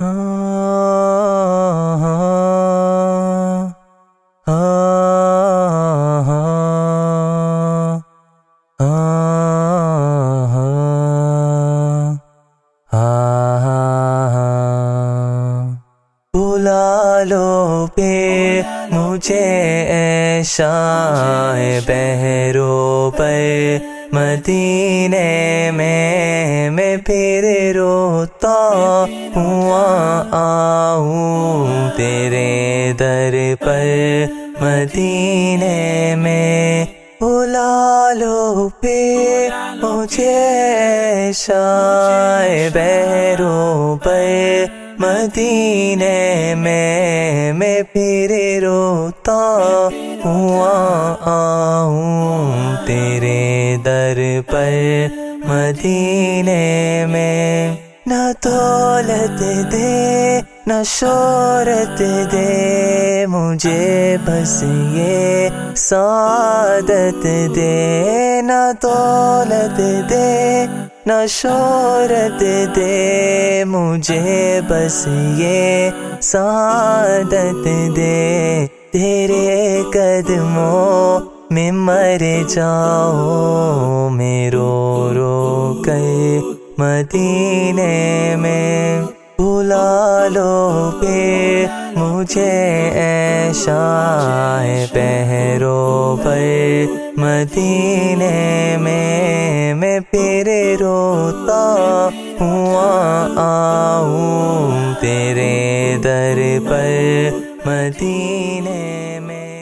بلا لو پہ مجھے ایشا بہرو پہ مدینے میں پھر روتا ہوا آؤں تیرے در پر مدینے میں بلا لو پہ مجھے شائے بہرو پر مدینے میں میں پھر روتا ہوا آؤں تیرے در پر مدینے میں نہ دولت دے، نہ شہرت دے۔ مجھے بس یہ سعادت دے۔ نہ دولت دے، نہ شہرت دے۔ مجھے بس یہ سعادت دے۔ تیرے قدموں میں مر جاؤ میں رو رو کے مدینے میں بلا لو پہ مجھے ایشا پہرو پر مدینے میں میں پھر روتا ہوا آؤں تیرے در پر مدینے میں